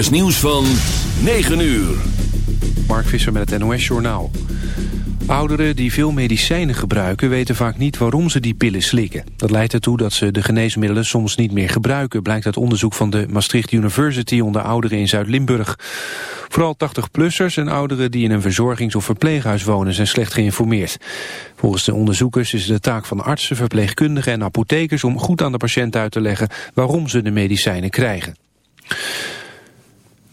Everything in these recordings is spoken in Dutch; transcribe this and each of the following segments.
is nieuws van 9 uur. Mark Visser met het NOS Journaal. Ouderen die veel medicijnen gebruiken weten vaak niet waarom ze die pillen slikken. Dat leidt ertoe dat ze de geneesmiddelen soms niet meer gebruiken... blijkt uit onderzoek van de Maastricht University onder ouderen in Zuid-Limburg. Vooral 80-plussers en ouderen die in een verzorgings- of verpleeghuis wonen... zijn slecht geïnformeerd. Volgens de onderzoekers is het de taak van artsen, verpleegkundigen en apothekers... om goed aan de patiënt uit te leggen waarom ze de medicijnen krijgen.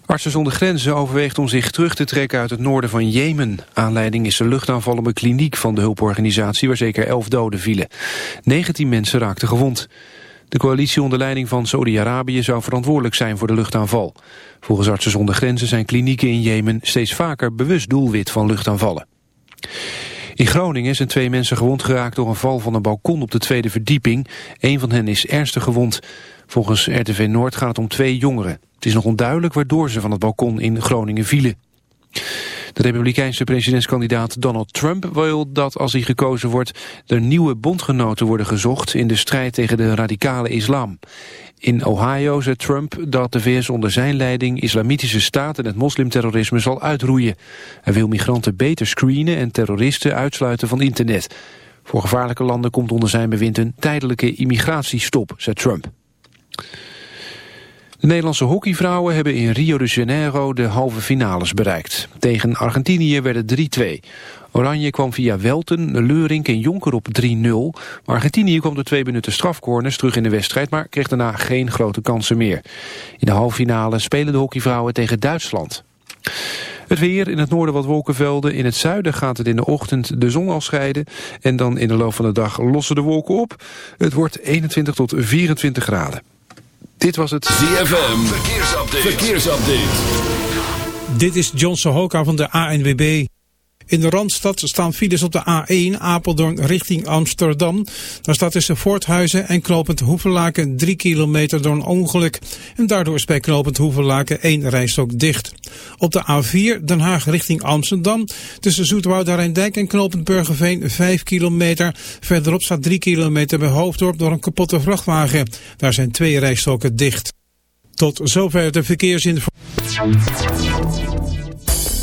Artsen zonder grenzen overweegt om zich terug te trekken uit het noorden van Jemen. Aanleiding is de luchtaanval op een kliniek van de hulporganisatie waar zeker elf doden vielen. 19 mensen raakten gewond. De coalitie onder leiding van Saudi-Arabië zou verantwoordelijk zijn voor de luchtaanval. Volgens Artsen zonder grenzen zijn klinieken in Jemen steeds vaker bewust doelwit van luchtaanvallen. In Groningen zijn twee mensen gewond geraakt door een val van een balkon op de tweede verdieping. Een van hen is ernstig gewond. Volgens RTV Noord gaat het om twee jongeren. Het is nog onduidelijk waardoor ze van het balkon in Groningen vielen. De republikeinse presidentskandidaat Donald Trump wil dat als hij gekozen wordt... er nieuwe bondgenoten worden gezocht in de strijd tegen de radicale islam. In Ohio zei Trump dat de VS onder zijn leiding islamitische staat en het moslimterrorisme zal uitroeien. Hij wil migranten beter screenen en terroristen uitsluiten van internet. Voor gevaarlijke landen komt onder zijn bewind een tijdelijke immigratiestop, zei Trump. De Nederlandse hockeyvrouwen hebben in Rio de Janeiro de halve finales bereikt. Tegen Argentinië werd het 3-2. Oranje kwam via Welten, Leurink en Jonker op 3-0. Argentinië kwam de twee minuten strafcorners terug in de wedstrijd... maar kreeg daarna geen grote kansen meer. In de halve finale spelen de hockeyvrouwen tegen Duitsland. Het weer, in het noorden wat wolkenvelden. In het zuiden gaat het in de ochtend de zon al scheiden. En dan in de loop van de dag lossen de wolken op. Het wordt 21 tot 24 graden. Dit was het ZFM Verkeersupdate. Verkeersupdate. Dit is John Sohoka van de ANWB. In de Randstad staan files op de A1 Apeldoorn richting Amsterdam. Daar staat tussen Voorthuizen en Knopend Hoevelaken 3 kilometer door een ongeluk. En daardoor is bij Knopend Hoevelaken één rijstok dicht. Op de A4 Den Haag richting Amsterdam. Tussen Zoetwouder Rijndijk en Knopend Burgerveen 5 kilometer. Verderop staat 3 kilometer bij Hoofddorp door een kapotte vrachtwagen. Daar zijn twee rijstokken dicht. Tot zover de verkeersinformatie.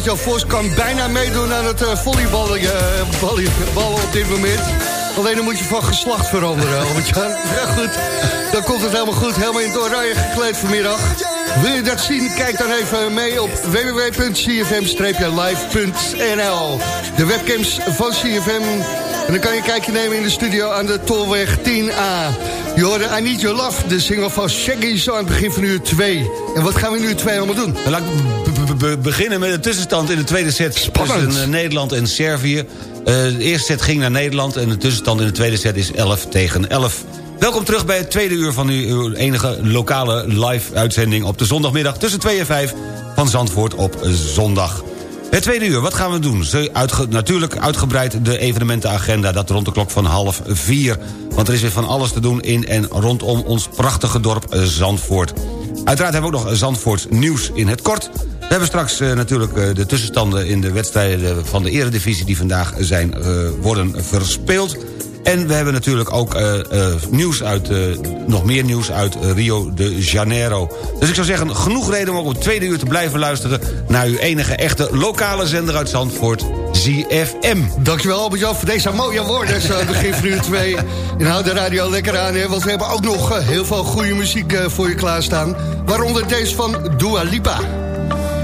Albert-Jan Vos kan bijna meedoen aan het uh, volleyballen uh, op dit moment. Alleen dan moet je van geslacht veranderen, Albert-Jan. Ja, goed. Dan komt het helemaal goed. Helemaal in het oranje gekleed vanmiddag. Wil je dat zien? Kijk dan even mee op www.cfm-live.nl De webcams van CFM. En dan kan je kijkje nemen in de studio aan de Tolweg 10A. Je hoorde I Need Your Love, de single van Shaggy, zo aan het begin van uur 2. En wat gaan we nu 2 allemaal doen? Ik beginnen met de tussenstand in de tweede set Spannend. tussen eh, Nederland en Servië. Uh, de eerste set ging naar Nederland en de tussenstand in de tweede set is 11 tegen 11. Welkom terug bij het tweede uur van uw enige lokale live-uitzending... op de zondagmiddag tussen 2 en 5 van Zandvoort op zondag. Het tweede uur, wat gaan we doen? Uitge natuurlijk uitgebreid de evenementenagenda... dat rond de klok van half vier. Want er is weer van alles te doen in en rondom ons prachtige dorp Zandvoort. Uiteraard hebben we ook nog Zandvoorts nieuws in het kort. We hebben straks uh, natuurlijk uh, de tussenstanden in de wedstrijden van de eredivisie... die vandaag zijn, worden verspeeld. En we hebben natuurlijk ook nieuws uit, nog meer nieuws uit Rio de Janeiro. Dus ik zou zeggen, genoeg reden om ook op tweede uur te blijven luisteren... naar uw enige echte lokale zender uit Zandvoort, ZFM. Dankjewel Albert-Jan voor deze mooie woorden. Zo begin van uur twee. En houd de radio lekker aan, hè, want we hebben ook nog heel veel goede muziek voor je klaarstaan. Waaronder deze van Dua Lipa.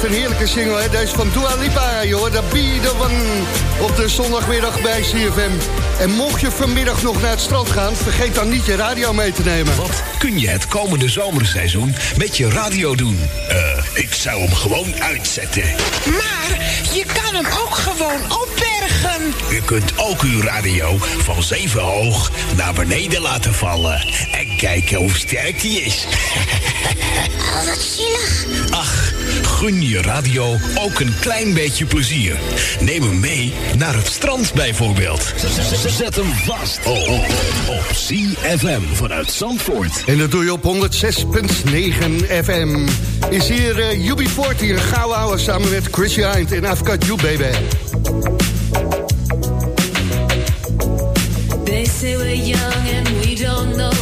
the sun single, hè? Deze van Dua Lipa, joh. Dat be the one op de zondagmiddag bij CFM. En mocht je vanmiddag nog naar het strand gaan... vergeet dan niet je radio mee te nemen. Wat kun je het komende zomerseizoen met je radio doen? Uh, ik zou hem gewoon uitzetten. Maar je kan hem ook gewoon opbergen. U kunt ook uw radio van zeven hoog naar beneden laten vallen. En kijken hoe sterk die is. Oh, wat zielig. Ach, gun je radio ook een klein beetje plezier. Neem hem mee naar het strand bijvoorbeeld. Zet hem vast op CFM vanuit Zandvoort. En dat doe je op 106.9 FM. Is hier uh, UB40, een gouden samen met Chrissy Hind en I've Got You Baby. They say we're young and we don't know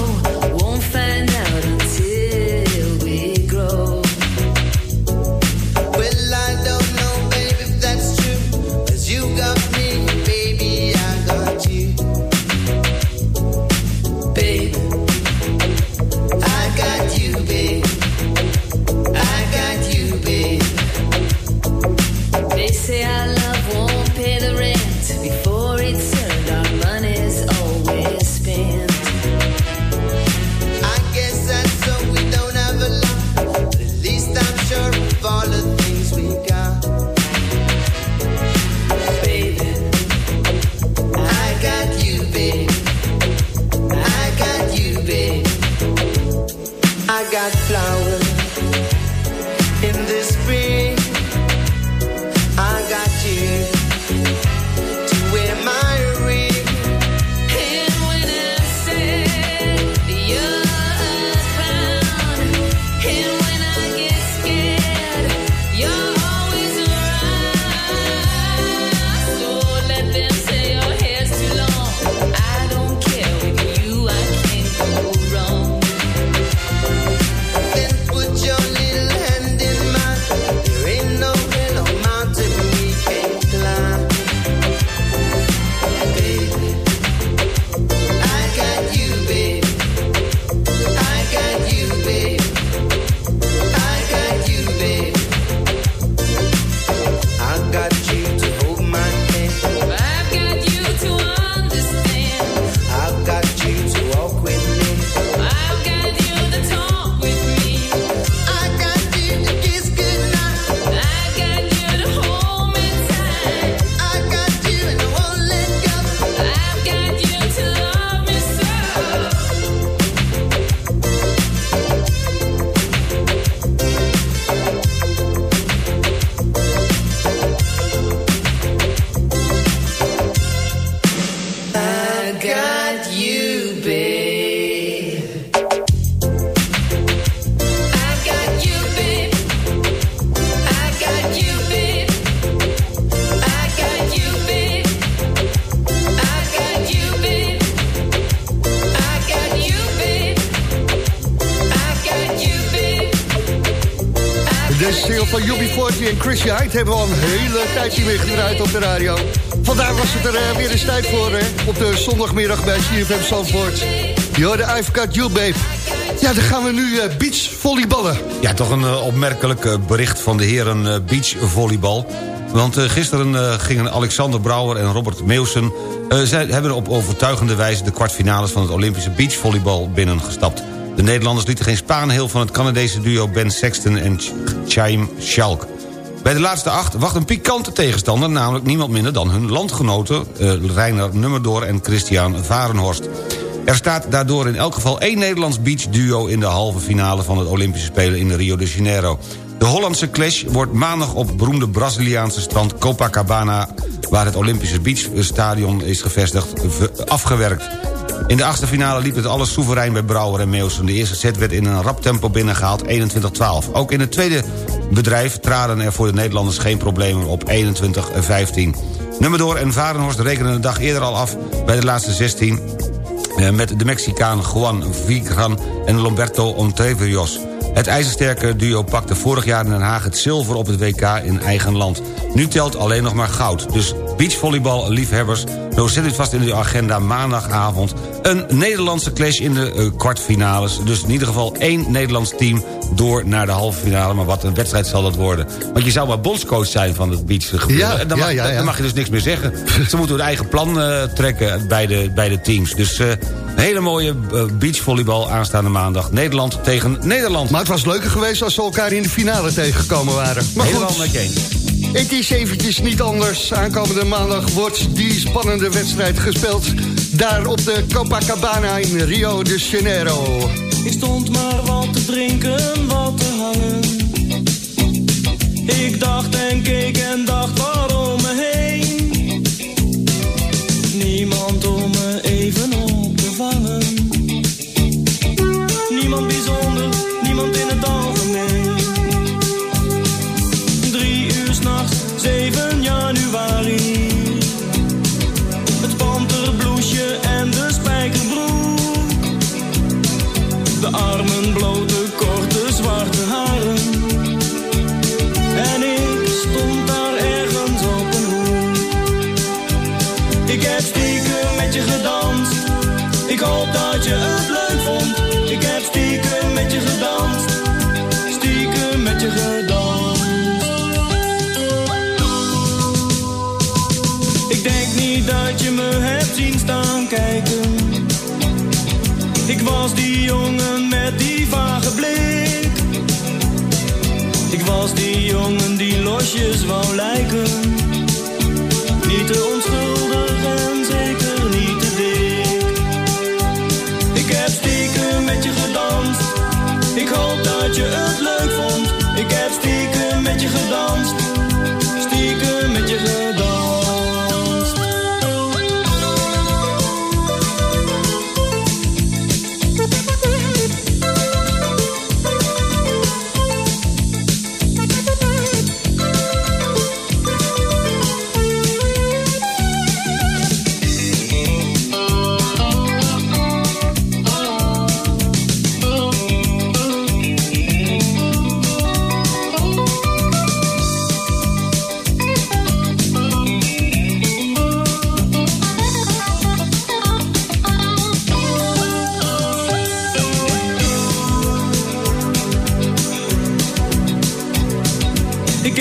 zondagmiddag bij CFM Zandvoort. Je de I've Got You, babe. Ja, dan gaan we nu uh, beachvolleyballen. Ja, toch een uh, opmerkelijk bericht van de heren beachvolleybal. Want gisteren gingen Alexander Brouwer en Robert Meeuwsen... zij hebben op overtuigende wijze de kwartfinales van het Olympische beachvolleybal binnengestapt. De Nederlanders lieten geen spaan heel van het Canadese duo Ben Sexton en Chaim Schalk. Bij de laatste acht wacht een pikante tegenstander... namelijk niemand minder dan hun landgenoten... Uh, Reiner Nummerdoor en Christian Varenhorst. Er staat daardoor in elk geval één Nederlands beachduo... in de halve finale van het Olympische Spelen in Rio de Janeiro. De Hollandse clash wordt maandag op beroemde Braziliaanse strand Copacabana... waar het Olympische Beachstadion is gevestigd, afgewerkt. In de achtste finale liep het alles soeverein bij Brouwer en Meeuwsen. De eerste set werd in een rap tempo binnengehaald, 21-12. Ook in het tweede bedrijf traden er voor de Nederlanders geen problemen op 21-15. Nummerdoor en Varenhorst rekenen een dag eerder al af bij de laatste 16... Eh, met de Mexicaan Juan Vigran en Lomberto Ontreverios. Het ijzersterke duo pakte vorig jaar in Den Haag het zilver op het WK in eigen land. Nu telt alleen nog maar goud. Dus beachvolleybal-liefhebbers, zo zit het vast in de agenda maandagavond... een Nederlandse clash in de uh, kwartfinales. Dus in ieder geval één Nederlands team door naar de halve finale. Maar wat een wedstrijd zal dat worden. Want je zou maar bondscoach zijn van het beachgebeuren. Ja, dan, mag, ja, ja, dan mag je dus niks meer zeggen. Ze moeten hun eigen plan uh, trekken bij de, bij de teams. Dus uh, een hele mooie beachvolleybal aanstaande maandag. Nederland tegen Nederland. Maar het was leuker geweest als ze elkaar in de finale tegengekomen waren. Maar Helemaal met je eens. Het is eventjes niet anders. Aankomende maandag wordt die spannende wedstrijd gespeeld. Daar op de Copacabana in Rio de Janeiro. Ik stond maar wat te drinken, wat te hangen.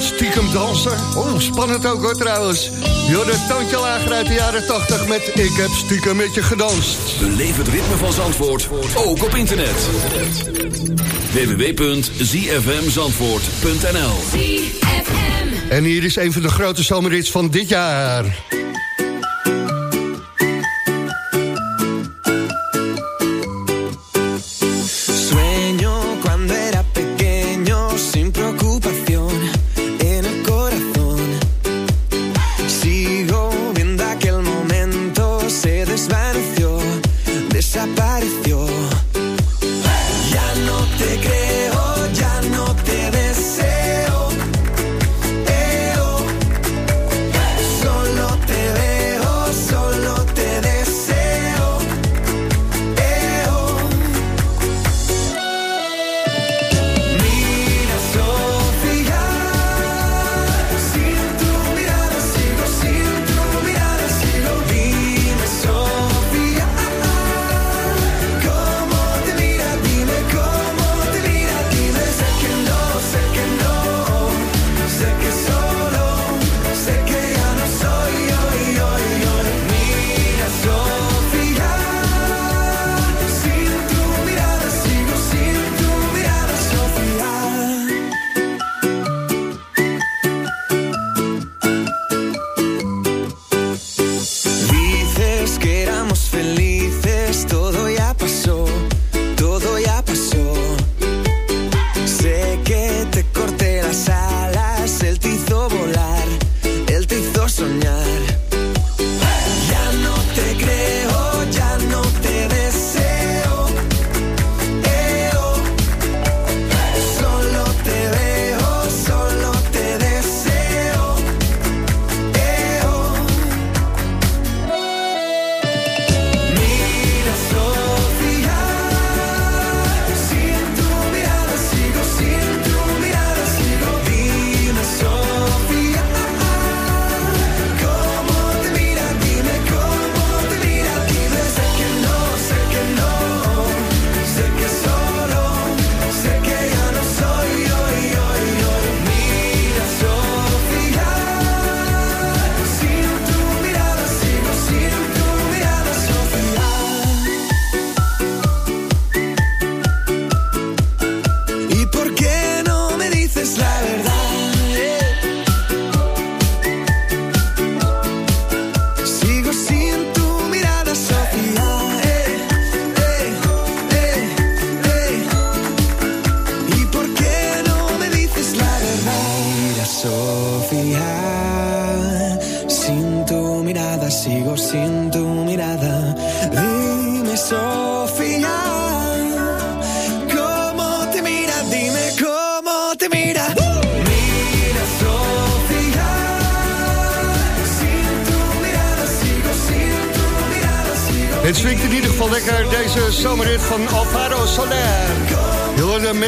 stiekem dansen. Oh, spannend ook hoor trouwens. Jorde Toontje Lager uit de jaren 80 met Ik heb stiekem met je gedanst. Beleef het ritme van Zandvoort, ook op internet. www.zfmzandvoort.nl En hier is een van de grote zomerrits van dit jaar.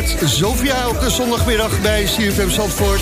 Met Sofia op de zondagmiddag bij CFM Zandvoort.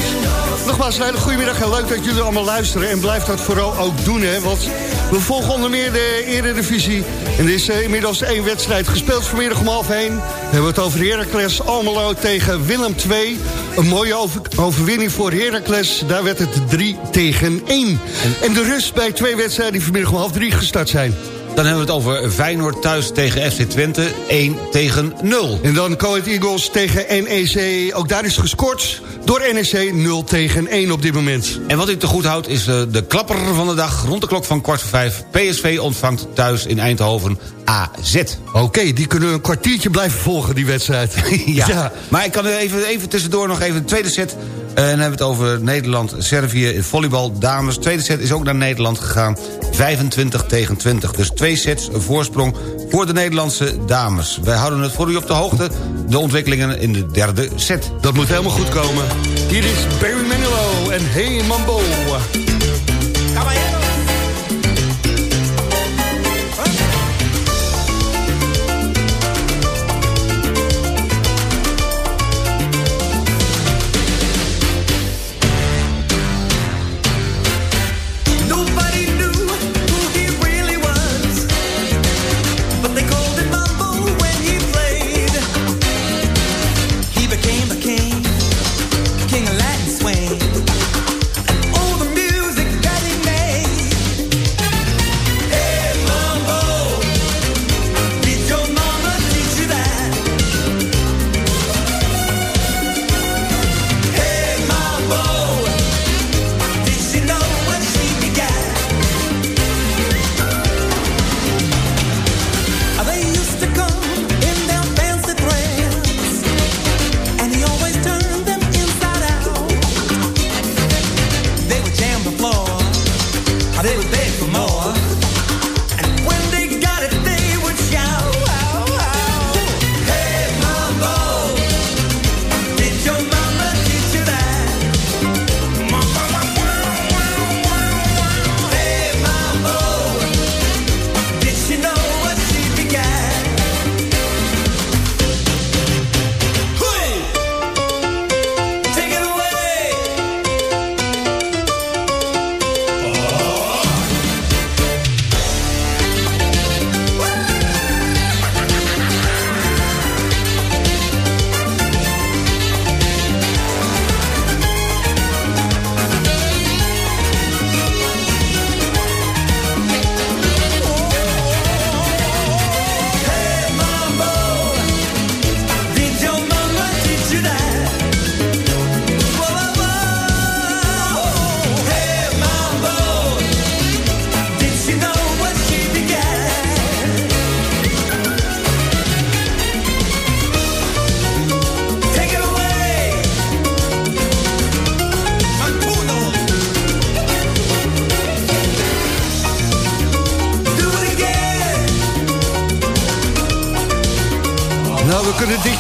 Nogmaals hele goedemiddag en leuk dat jullie allemaal luisteren. En blijf dat vooral ook doen, hè, want we volgen onder meer de Eredivisie. En er is uh, inmiddels één wedstrijd gespeeld vanmiddag om half heen. We hebben het over Heracles Almelo tegen Willem II. Een mooie over overwinning voor Heracles. Daar werd het 3 tegen 1. En de rust bij twee wedstrijden die vanmiddag om half drie gestart zijn. Dan hebben we het over Feyenoord thuis tegen FC Twente, 1 tegen 0. En dan Coet Eagles tegen NEC. Ook daar is gescoord door NEC 0 tegen 1 op dit moment. En wat u te goed houdt is de, de klapper van de dag. Rond de klok van kwart voor vijf. PSV ontvangt thuis in Eindhoven AZ. Oké, okay, die kunnen een kwartiertje blijven volgen, die wedstrijd. ja. ja. maar ik kan even, even tussendoor nog even de tweede set... En dan hebben we het over Nederland-Servië in volleybal dames. Tweede set is ook naar Nederland gegaan. 25 tegen 20. Dus twee sets voorsprong voor de Nederlandse dames. Wij houden het voor u op de hoogte. De ontwikkelingen in de derde set. Dat moet helemaal goed komen. Hier is Barry Manilow en Hey Mambo.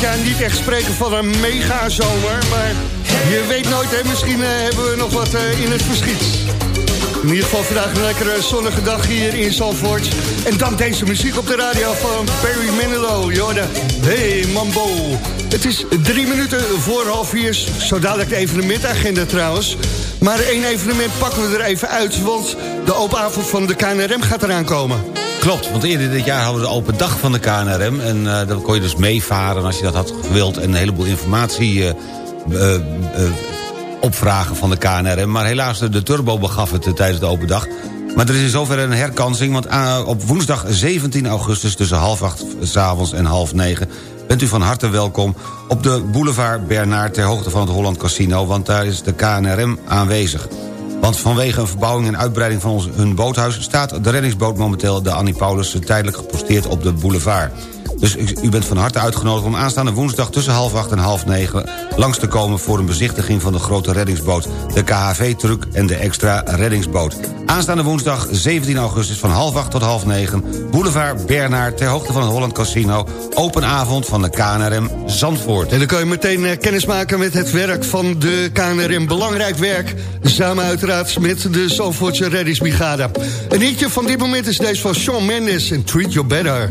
Echt spreken van een mega-zomer. Maar je weet nooit, hè, misschien uh, hebben we nog wat uh, in het verschiet. In ieder geval vandaag een lekkere zonnige dag hier in Zandvoort. En dan deze muziek op de radio van Perry Manilow. Jorda, hey Mambo. Het is drie minuten voor half vier. Zo dadelijk de evenementagenda trouwens. Maar één evenement pakken we er even uit. Want de open avond van de KNRM gaat eraan komen. Klopt, want eerder dit jaar hadden we de open dag van de KNRM... en uh, dan kon je dus meevaren als je dat had gewild... en een heleboel informatie uh, uh, opvragen van de KNRM. Maar helaas, de turbo begaf het tijdens de open dag. Maar er is in zoverre een herkansing... want op woensdag 17 augustus tussen half acht s'avonds en half negen... bent u van harte welkom op de boulevard Bernard... ter hoogte van het Holland Casino, want daar is de KNRM aanwezig. Want vanwege een verbouwing en uitbreiding van ons, hun boothuis... staat de reddingsboot momenteel de Annie Paulus tijdelijk geposteerd op de boulevard. Dus u bent van harte uitgenodigd om aanstaande woensdag... tussen half acht en half negen langs te komen... voor een bezichtiging van de grote reddingsboot... de KHV-truck en de extra reddingsboot. Aanstaande woensdag 17 augustus van half acht tot half negen... Boulevard Bernard ter hoogte van het Holland Casino... open avond van de KNRM Zandvoort. En dan kan je meteen uh, kennis maken met het werk van de KNRM. Belangrijk werk, samen uiteraard met de Zandvoortse reddingsbrigade. Een liedje van dit moment is deze van Shawn Mendes en Treat You Better.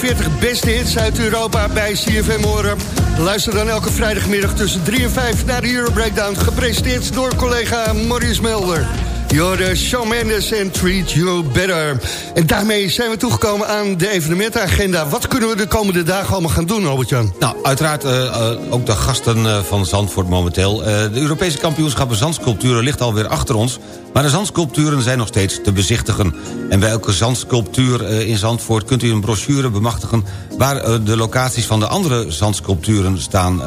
40 beste hits uit Europa bij CFM? Luister dan elke vrijdagmiddag tussen 3 en 5 naar de Euro Breakdown. Gepresenteerd door collega Maurice Melder. Jorde Shawn Mendes en Treat You Better. En daarmee zijn we toegekomen aan de evenementenagenda. Wat kunnen we de komende dagen allemaal gaan doen, Albert-Jan? Nou, uiteraard uh, uh, ook de gasten uh, van Zandvoort momenteel. de Europese kampioenschappen zandsculpturen ligt alweer achter ons... maar de zandsculpturen zijn nog steeds te bezichtigen. En bij elke zandsculptuur in Zandvoort kunt u een brochure bemachtigen... waar de locaties van de andere zandsculpturen staan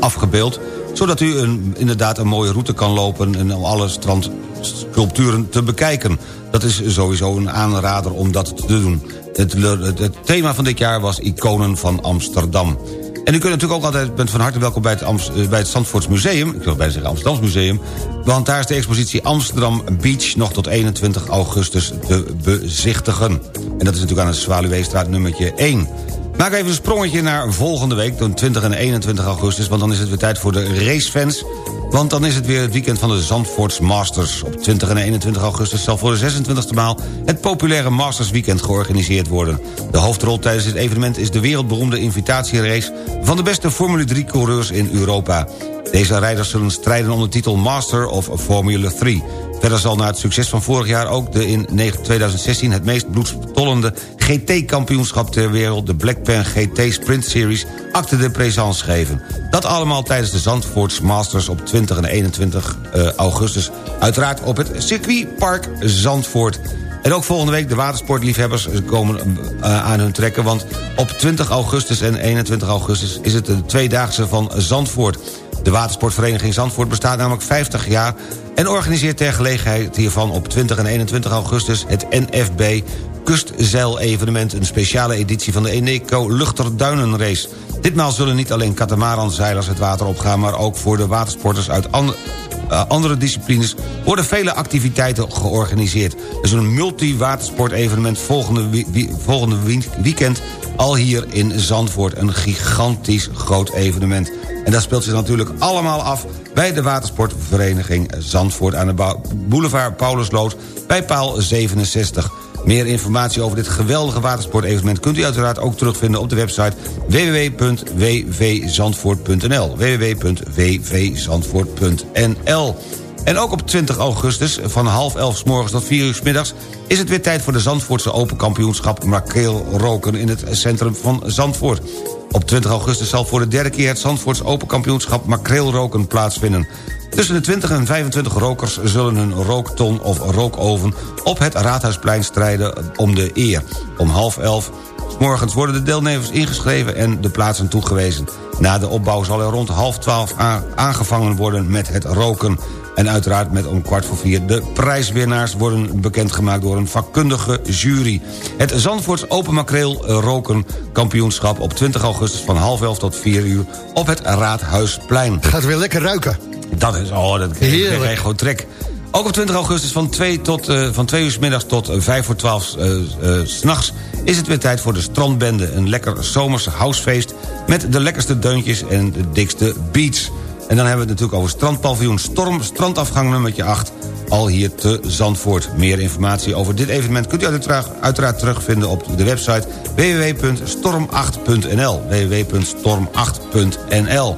afgebeeld zodat u een, inderdaad een mooie route kan lopen... en om alle strandsculpturen te bekijken. Dat is sowieso een aanrader om dat te doen. Het, het, thema van dit jaar was Iconen van Amsterdam. En u kunt natuurlijk ook altijd, bent van harte welkom bij het, Amst, bij het Zandvoorts Museum... ik wil bijna zeggen Amsterdams Museum... want daar is de expositie Amsterdam Beach... nog tot 21 augustus te bezichtigen. En dat is natuurlijk aan de Zwaluweestraat nummertje 1... Maak even een sprongetje naar volgende week, dan 20 en 21 augustus... want dan is het weer tijd voor de racefans. Want dan is het weer het weekend van de Zandvoorts Masters. Op 20 en 21 augustus zal voor de 26e maal... het populaire Masters Weekend georganiseerd worden. De hoofdrol tijdens dit evenement is de wereldberoemde invitatierace... van de beste Formule 3-coureurs in Europa. Deze rijders zullen strijden om de titel Master of Formula 3... Verder zal na het succes van vorig jaar ook de in 2016 het meest bloedstollende GT-kampioenschap ter wereld... de Black Pen GT Sprint Series acte de présence geven. Dat allemaal tijdens de Zandvoorts Masters op 20 en 21 uh, augustus. Uiteraard op het circuitpark Zandvoort. En ook volgende week de watersportliefhebbers komen aan hun trekken... want op 20 augustus en 21 augustus is het de tweedaagse van Zandvoort. De watersportvereniging Zandvoort bestaat namelijk 50 jaar... en organiseert ter gelegenheid hiervan op 20 en 21 augustus het NFB Kustzeil-evenement... een speciale editie van de Eneco Luchterduinenrace. Ditmaal zullen niet alleen katamaranzeilers het water opgaan... maar ook voor de watersporters uit uh, andere disciplines worden vele activiteiten georganiseerd. Dus een multi-watersport-evenement volgende, volgende weekend al hier in Zandvoort. Een gigantisch groot evenement. En dat speelt zich natuurlijk allemaal af bij de watersportvereniging Zandvoort... aan de boulevard Paulusloot bij paal 67. Meer informatie over dit geweldige watersportevenement... kunt u uiteraard ook terugvinden op de website www.wvzandvoort.nl www.wvzandvoort.nl en ook op 20 augustus van half elf s morgens tot 4 uur s middags... is het weer tijd voor de Zandvoortse Open Kampioenschap roken in het centrum van Zandvoort. Op 20 augustus zal voor de derde keer het Zandvoorts Open Kampioenschap Makreelroken plaatsvinden. Tussen de 20 en 25 rokers zullen hun rookton of rookoven op het Raadhuisplein strijden om de eer. Om half elf morgens worden de deelnemers ingeschreven en de plaatsen toegewezen. Na de opbouw zal er rond half twaalf aangevangen worden met het roken. En uiteraard met om kwart voor vier de prijswinnaars... worden bekendgemaakt door een vakkundige jury. Het Zandvoorts Open Makreel Roken kampioenschap... op 20 augustus van half elf tot 4 uur op het Raadhuisplein. Gaat weer lekker ruiken. Dat is, oh, dat krijg gewoon trek. Ook op 20 augustus van 2, tot, uh, van 2 uur s middags tot 5 voor 12 uh, uh, s'nachts... is het weer tijd voor de Strandbende. Een lekker zomerse housefeest met de lekkerste deuntjes en de dikste beats. En dan hebben we het natuurlijk over strandpaviljoen Storm... strandafgang nummertje 8, al hier te Zandvoort. Meer informatie over dit evenement kunt u uiteraard, uiteraard terugvinden... op de website www.storm8.nl www.storm8.nl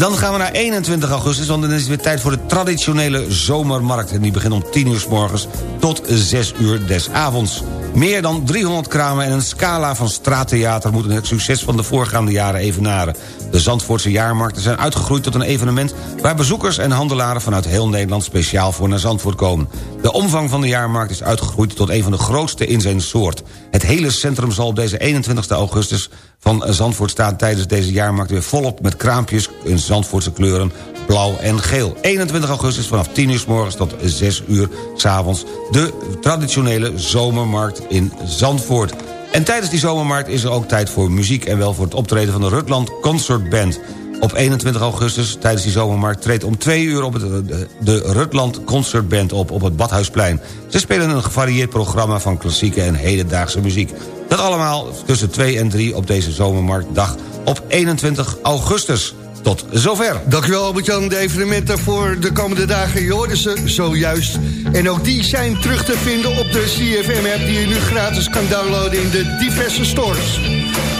dan gaan we naar 21 augustus, want dan is het weer tijd voor de traditionele zomermarkt. En die begint om 10 uur s morgens tot 6 uur des avonds. Meer dan 300 kramen en een scala van straattheater... moeten het succes van de voorgaande jaren evenaren. De Zandvoortse jaarmarkten zijn uitgegroeid tot een evenement... waar bezoekers en handelaren vanuit heel Nederland speciaal voor naar Zandvoort komen. De omvang van de jaarmarkt is uitgegroeid tot een van de grootste in zijn soort. Het hele centrum zal op deze 21 augustus van Zandvoort staan... tijdens deze jaarmarkt weer volop met kraampjes in Zandvoortse kleuren blauw en geel. 21 augustus vanaf 10 uur s morgens tot 6 uur s avonds... de traditionele zomermarkt in Zandvoort. En tijdens die zomermarkt is er ook tijd voor muziek... en wel voor het optreden van de Rutland Concert Band. Op 21 augustus, tijdens die zomermarkt... treedt om 2 uur op het, de Rutland Concert Band op, op het Badhuisplein. Ze spelen een gevarieerd programma van klassieke en hedendaagse muziek. Dat allemaal tussen 2 en 3 op deze zomermarktdag op 21 augustus. Tot zover. Dankjewel Albert-Jan. De evenementen voor de komende dagen, je hoorde ze zojuist. En ook die zijn terug te vinden op de CFM-app... die je nu gratis kan downloaden in de diverse stores.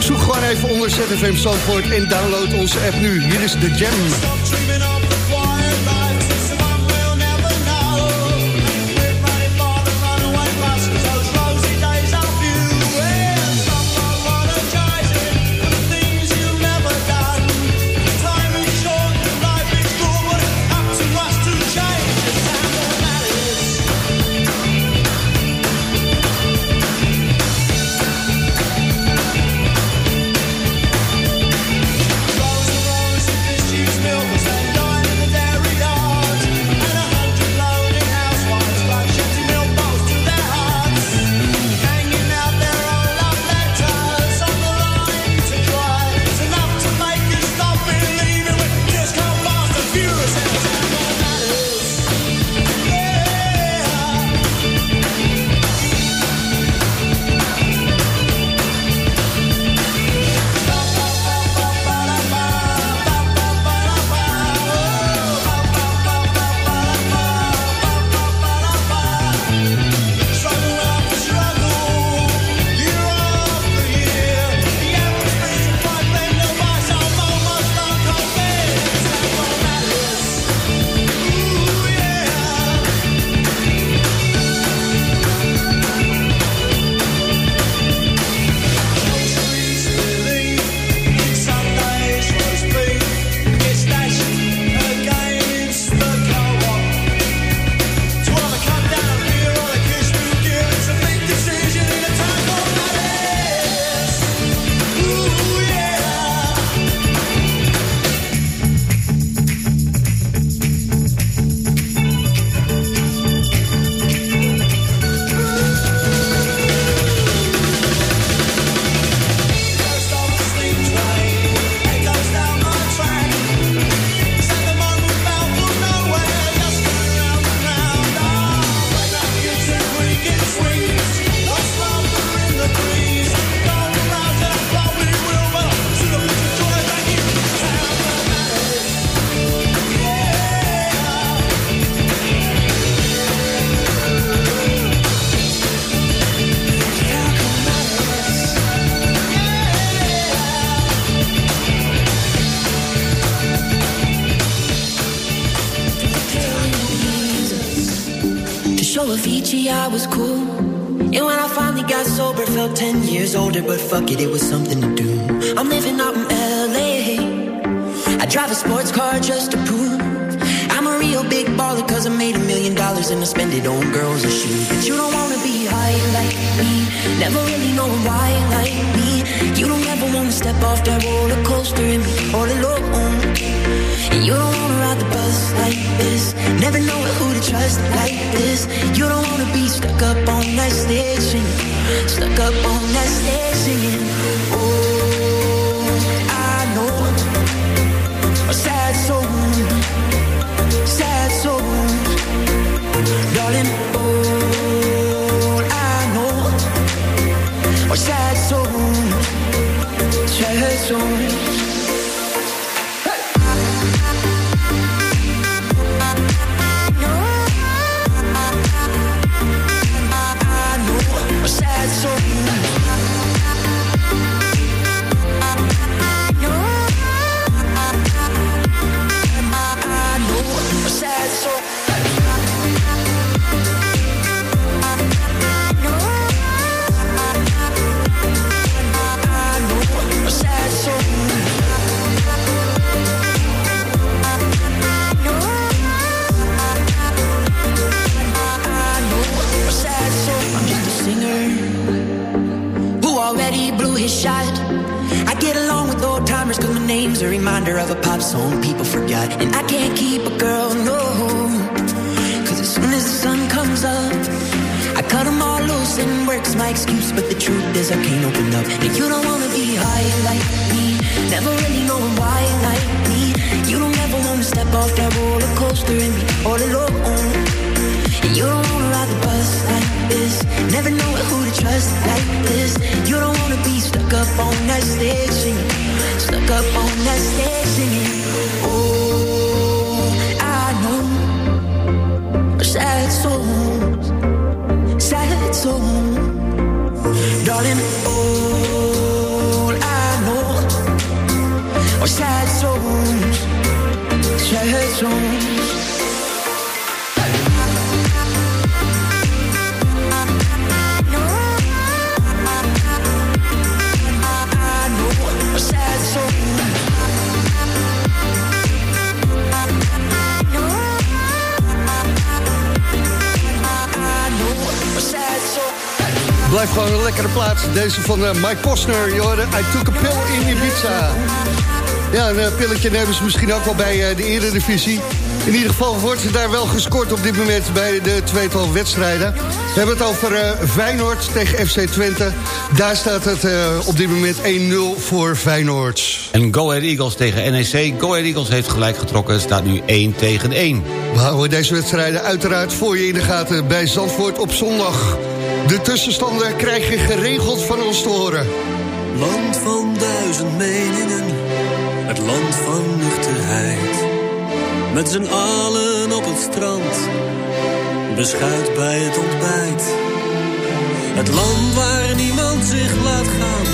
Zoek gewoon even onder ZFM Zandvoort en download onze app nu. Hier is de Jam. Older, but fuck it, it was something to do. I'm living out in LA. I drive a sports car just to prove I'm a real big baller, cause I made a million dollars and I spend it on girls and shoes. But you don't wanna be high like me, never really knowing why like me. You don't ever wanna step off that roller coaster and be all alone. You don't wanna ride the bus like this, never know who to trust like this. You don't wanna be stuck up on that stage singing, stuck up on that stage singing. Oh, Blijft gewoon een lekkere plaats. Deze van eh, Mike Posner. Hoorde, I took a pill in Ibiza. Ja, een eh, pilletje nemen ze misschien ook wel bij eh, de Eredivisie. In ieder geval wordt er daar wel gescoord op dit moment bij de tweetal wedstrijden. We hebben het over eh, Feyenoord tegen FC Twente. Daar staat het op dit moment 1-0 voor Feyenoord. En Go Ahead Eagles tegen NEC. Go Ahead Eagles heeft gelijk getrokken. Staat nu 1 tegen 1. We houden deze wedstrijden uiteraard voor je in de gaten bij Zandvoort op zondag. De tussenstanden krijg je geregeld van ons te horen. Land van duizend meningen, het land van nuchterheid. Met z'n allen op het strand, beschuit bij het ontbijt. Het land waar niemand zich laat gaan,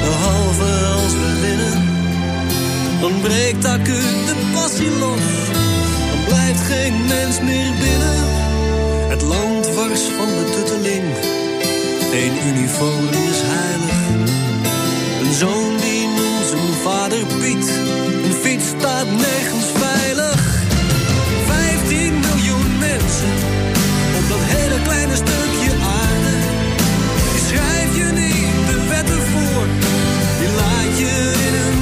behalve als we winnen. Dan breekt acuut de passie los, dan blijft geen mens meer binnen. Het land wars van de tutteling, één uniform is heilig. Een zoon die noemt zijn vader Piet. Een fiets staat nergens veilig. 15 miljoen mensen op dat hele kleine stukje aarde. Die schrijf je niet de wetten voor, die laat je in hun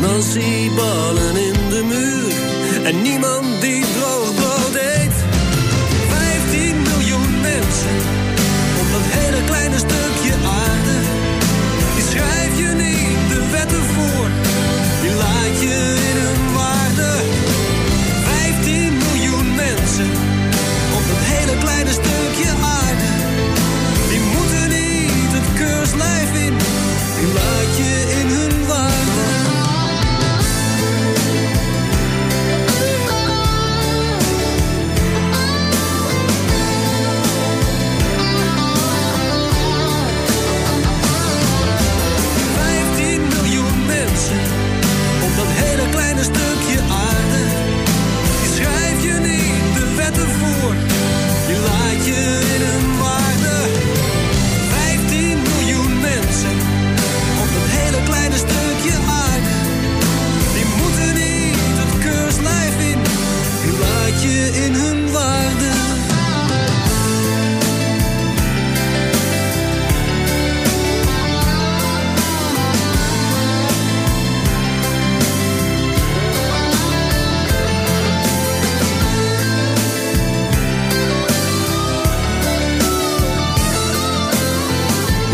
Met nasi-ballen in de muur. En niemand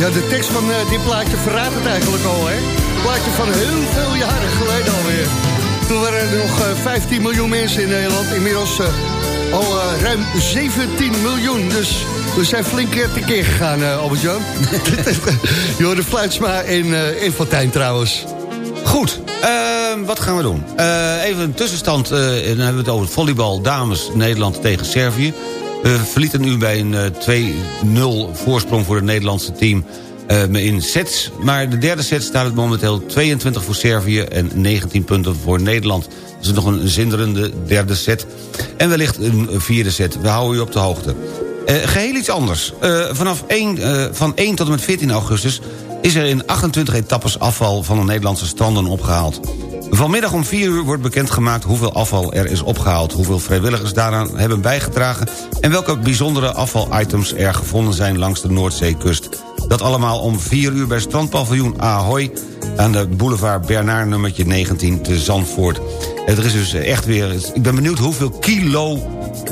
Ja, de tekst van eh, dit plaatje verraadt het eigenlijk al, hè? Plaatje van heel veel jaren geleden alweer. Toen waren er nog eh, 15 miljoen mensen in Nederland. Inmiddels eh, al eh, ruim 17 miljoen. Dus we zijn flink keer tekeer gegaan, eh, Albert-Jan. Je hoorde Fluitsma en, uh, en Fontijn trouwens. Goed, ehm, wat gaan we doen? Eh, even een tussenstand, eh, dan hebben we het over volleybal dames Nederland tegen Servië. We verlieten nu bij een eh, 2-0 voorsprong voor het Nederlandse team eh, in sets. Maar de derde set staat het momenteel 22 voor Servië en 19 punten voor Nederland. Dus nog een zinderende derde set. En wellicht een vierde set. We houden u op de hoogte. Eh, geheel iets anders. Eh, vanaf 1, eh, van 1 tot en met 14 augustus is er in 28 etappes afval van de Nederlandse stranden opgehaald. Vanmiddag om 4 uur wordt bekendgemaakt hoeveel afval er is opgehaald... hoeveel vrijwilligers daaraan hebben bijgedragen... en welke bijzondere afvalitems er gevonden zijn langs de Noordzeekust. Dat allemaal om 4 uur bij strandpaviljoen Ahoy... aan de boulevard Bernard nummertje 19 te Zandvoort. Er is dus echt weer... Ik ben benieuwd hoeveel kilo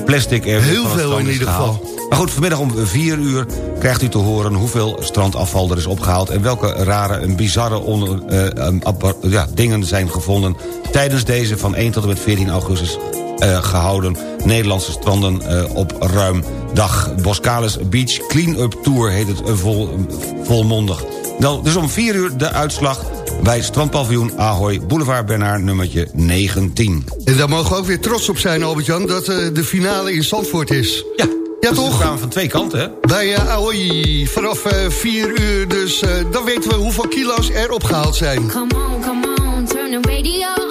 plastic er Heel veel in ieder gehaald. geval. Maar goed, vanmiddag om 4 uur krijgt u te horen hoeveel strandafval er is opgehaald... en welke rare en bizarre onder, eh, appa- ja, dingen zijn gevonden... tijdens deze van 1 tot en met 14 augustus eh, gehouden Nederlandse stranden eh, op ruim dag. Boscalis Beach Clean-up Tour heet het eh, vol, volmondig. Nou, dus om 4 uur de uitslag bij strandpaviljoen Ahoy... Boulevard Bernard nummertje 19. En daar mogen we ook weer trots op zijn, Albert-Jan... dat eh, de finale in Zandvoort is. Ja, Ja, dus toch? we gaan van twee kanten, hè? Bij uh, Ahoy, vanaf 4 uur. Dus eh, dan weten we hoeveel kilo's er opgehaald zijn. Come on, come on, turn the radio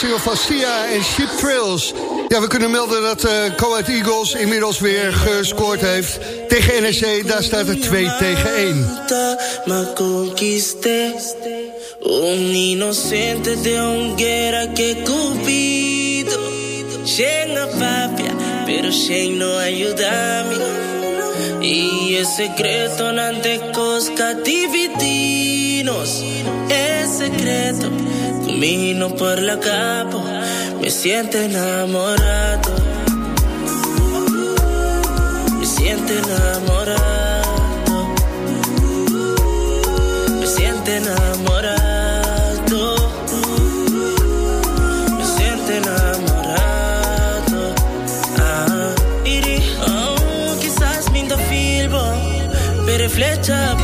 single van Sia en Sheep Trails. Ja, we kunnen melden dat uh, Coat Eagles inmiddels weer gescoord heeft. Tegen NEC, daar staat het 2 tegen 1. Me conquisté Un inocente de hoguera que Cupido Llega papia, pero Shane no ayuda-me Y es secreto nantes cosca dividinos Es secreto, camino por la capa Me siento enamorado Me siento enamorado Me siento enamorado. Me siento enamorado. Ah, oh, quizás me filbo, pero flecha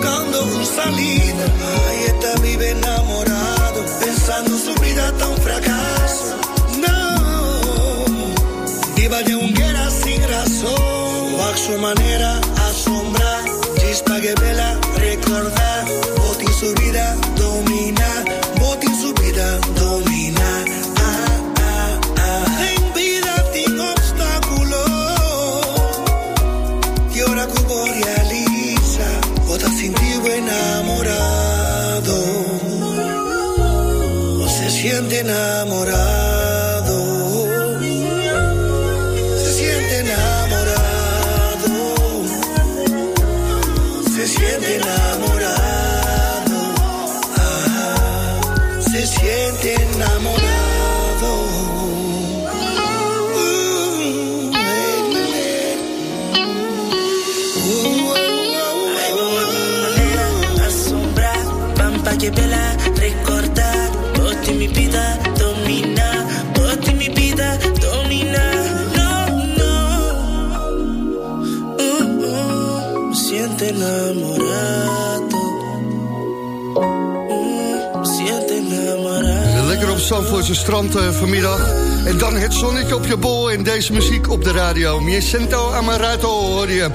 buscando salida. Ti enamorado, o se siente enamorado, Zandvoortse strand eh, vanmiddag. En dan het zonnetje op je bol en deze muziek op de radio. Mi sento amarato hoor je.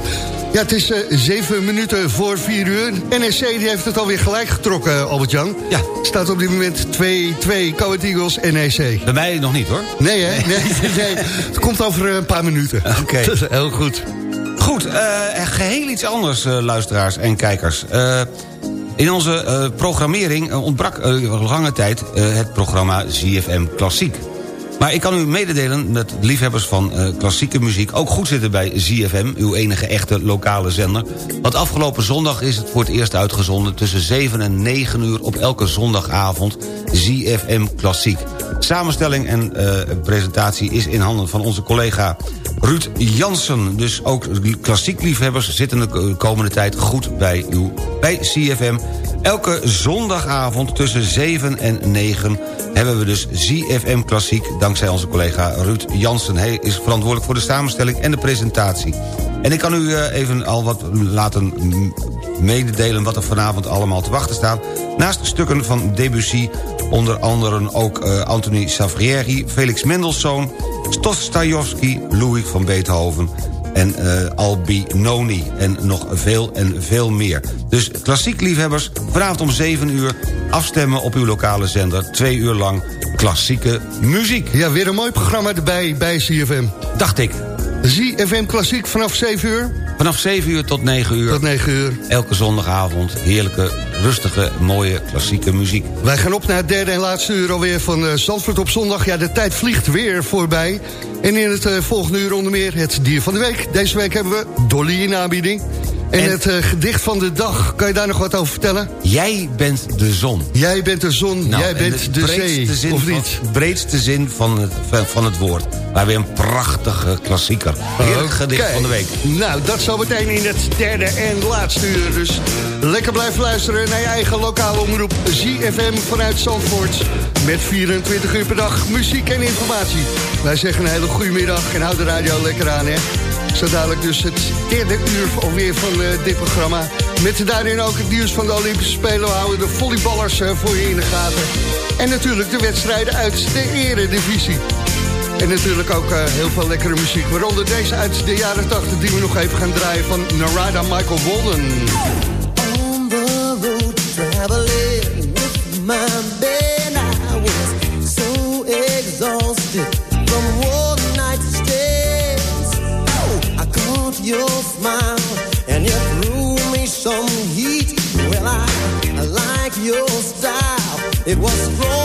Ja, het is eh, zeven minuten voor vier uur. NEC die heeft het alweer gelijk getrokken, Albert-Jan. Ja. Staat op dit moment 2-2, Coat Eagles, NEC. Bij mij nog niet hoor. Nee, hè? Nee, nee. Het komt over een paar minuten. Oké. Heel goed. Goed, eh, geheel iets anders, eh, luisteraars en kijkers. Eh, in onze eh, programmering eh, ontbrak eh, lange tijd het programma ZFM Klassiek. Maar ik kan u mededelen dat liefhebbers van klassieke muziek... ook goed zitten bij ZFM, uw enige echte lokale zender. Want afgelopen zondag is het voor het eerst uitgezonden... tussen 7 en 9 uur op elke zondagavond ZFM Klassiek. Samenstelling en presentatie is in handen van onze collega Ruud Jansen. Dus ook klassiek liefhebbers zitten de komende tijd goed bij u bij CFM. Elke zondagavond tussen 7 en 9 hebben we dus ZFM Klassiek... dankzij onze collega Ruud Jansen. Hij is verantwoordelijk voor de samenstelling en de presentatie. En ik kan u eh, even al wat laten mededelen... wat er vanavond allemaal te wachten staat. Naast stukken van Debussy, onder anderen ook uh, Anthony Savrieri... Felix Mendelssohn, Stostajowski, Louis van Beethoven en uh, Albinoni. En nog veel en veel meer. Dus klassiek liefhebbers, vanavond om 7 uur... afstemmen op uw lokale zender. Twee uur lang klassieke muziek. Ja, weer een mooi programma erbij bij CFM. Dacht ik. ZFM Klassiek vanaf 7 uur? Vanaf 7 uur tot 9 uur. Tot 9 uur. Elke zondagavond heerlijke, rustige, mooie, klassieke muziek. Wij gaan op naar het derde en laatste uur alweer van uh, Zandvoort op zondag. Ja, de tijd vliegt weer voorbij. En in het uh, volgende uur onder meer het dier van de week. Deze week hebben we Dolly in aanbieding. En, en het uh, gedicht van de dag, kan je daar nog wat over vertellen? Jij bent de zon. Jij bent de zon, nou, jij bent de zee, of niet? Van, breedste zin van het, van het woord. Maar weer een prachtige klassieker. Heerlijk okay. gedicht van de week. Nou, dat zometeen in het derde en laatste uur. Dus lekker blijven luisteren naar je eigen lokale omroep ZFM vanuit Zandvoort. Met 24 uur per dag muziek en informatie. Wij zeggen een hele goede middag en houd de radio lekker aan, hè. Zo dadelijk dus het derde uur alweer van uh, dit programma. Met daarin ook het nieuws van de Olympische Spelen. We houden de volleyballers uh, voor je in de gaten. En natuurlijk de wedstrijden uit de eredivisie. En natuurlijk ook heel veel lekkere muziek. Waaronder deze uit de jaren 80 die we nog even gaan draaien van Narada Michael Walden. I was so exhausted from one night stays. Oh, I caught your smile and you threw me some heat. Well, I, I like your style. It was strong